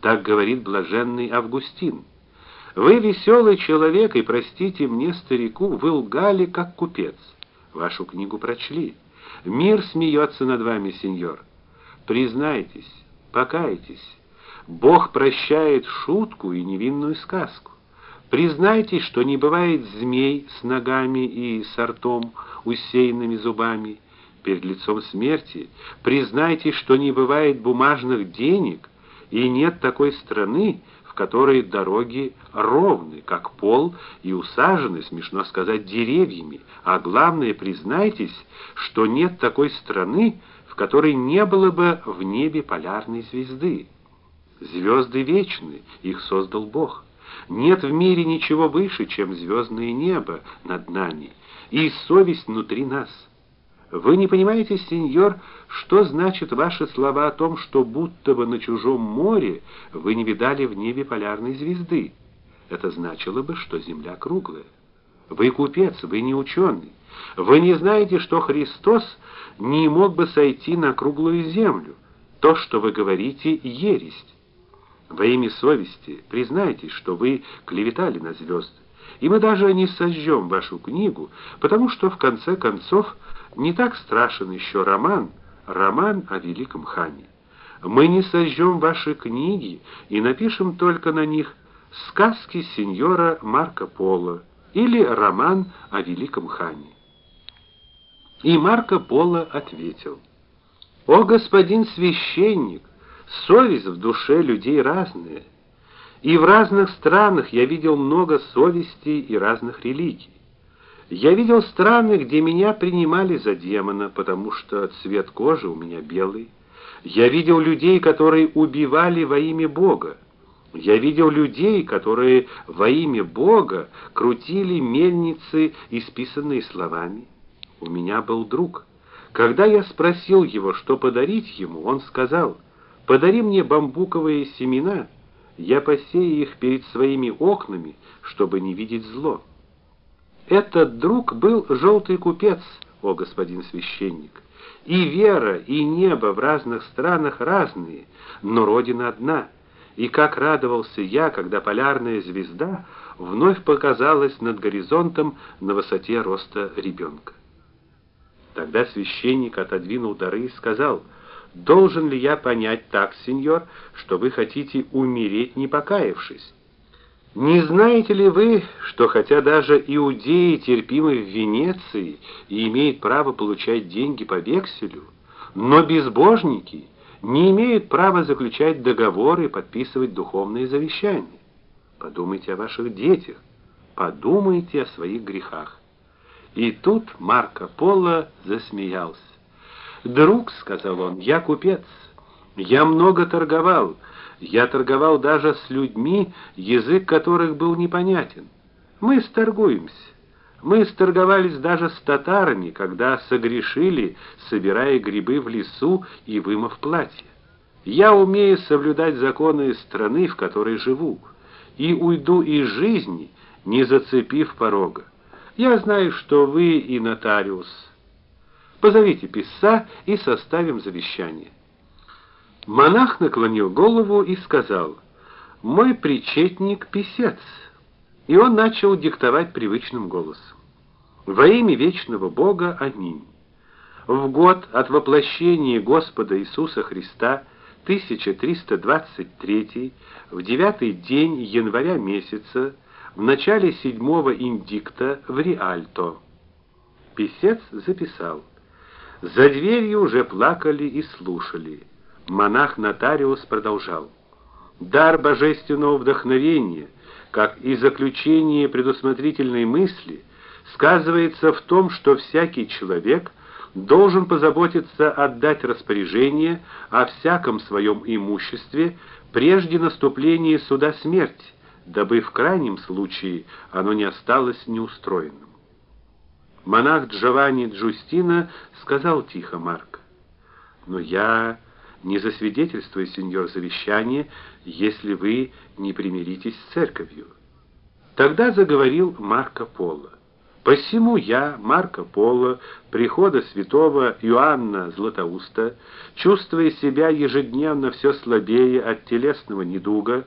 Так говорит блаженный Августин. Вы веселый человек, и простите мне, старику, вы лгали как купец. Вашу книгу прочли. Мир смеется над вами, сеньор. Признайтесь, покайтесь. Бог прощает шутку и невинную сказку. Признайтесь, что не бывает змей с ногами и с ртом, усеянными зубами перед лицом смерти. Признайтесь, что не бывает бумажных денег и нет такой страны, в которой дороги ровны, как пол, и усажены, смешно сказать, деревьями. А главное, признайтесь, что нет такой страны, в которой не было бы в небе полярной звезды. Звезды вечны, их создал Бог. Нет в мире ничего выше, чем звездное небо над нами и совесть внутри нас. Вы не понимаете, сеньор, что значит ваши слова о том, что будто бы на чужом море вы не видали в небе полярной звезды. Это значило бы, что земля круглая. Вы купец, вы не ученый. Вы не знаете, что Христос не мог бы сойти на круглую землю. То, что вы говорите, ересь. Во имя совести признайтесь, что вы клеветали на звезды. И мы даже не сожжем вашу книгу, потому что в конце концов не так страшен еще роман, роман о великом хане. Мы не сожжем ваши книги и напишем только на них сказки сеньора Марко Поло или роман о великом хане. И Марко Поло ответил: "О господин священник, Совесть в душе людей разная. И в разных странах я видел много совестей и разных религий. Я видел страны, где меня принимали за демона, потому что цвет кожи у меня белый. Я видел людей, которые убивали во имя Бога. Я видел людей, которые во имя Бога крутили мельницы, исписанные словами. У меня был друг. Когда я спросил его, что подарить ему, он сказал: Подари мне бамбуковые семена, я посею их перед своими окнами, чтобы не видеть зло. Этот друг был желтый купец, о господин священник. И вера, и небо в разных странах разные, но родина одна. И как радовался я, когда полярная звезда вновь показалась над горизонтом на высоте роста ребенка. Тогда священник отодвинул дары и сказал: Должен ли я понять так, сеньор, что вы хотите умереть, не покаявшись? Не знаете ли вы, что хотя даже иудеи терпимы в Венеции и имеют право получать деньги по векселю, но безбожники не имеют права заключать договоры и подписывать духовные завещания? Подумайте о ваших детях, подумайте о своих грехах. И тут Марко Поло засмеялся. "Друг", сказал он, "я купец. Я много торговал. Я торговал даже с людьми, язык которых был непонятен. Мы сторгуемся. Мы сторговались даже с татарами, когда согрешили, собирая грибы в лесу и вымыв платье. Я умею соблюдать законы страны, в которой живу, и уйду из жизни, не зацепив порога. Я знаю, что вы и нотариус Позовите писца и составим завещание. Монах наклонил голову и сказал: "Мой причетник писец". И он начал диктовать привычным голосом: "Во имя вечного Бога, аминь. В год от воплощения Господа Иисуса Христа 1323 в девятый день января месяца в начале седьмого индикта в Риальто. Писец записал: за дверью уже плакали и слушали. Монах-нотариус продолжал: "Дар божественного вдохновения, как и заключение предусмотрительной мысли, сказывается в том, что всякий человек должен позаботиться отдать распоряжение о всяком своем имуществе прежде наступления суда смерти, дабы в крайнем случае оно не осталось неустроенным. Монах Джованни Джустина сказал тихо Марк: "Но я не засвидетельствую, сеньор, завещание, если вы не примиритесь с церковью". Тогда заговорил Марко Поло. Посему я, Марко Поло, прихода святого Иоанна Златоуста, чувствуя себя ежедневно все слабее от телесного недуга,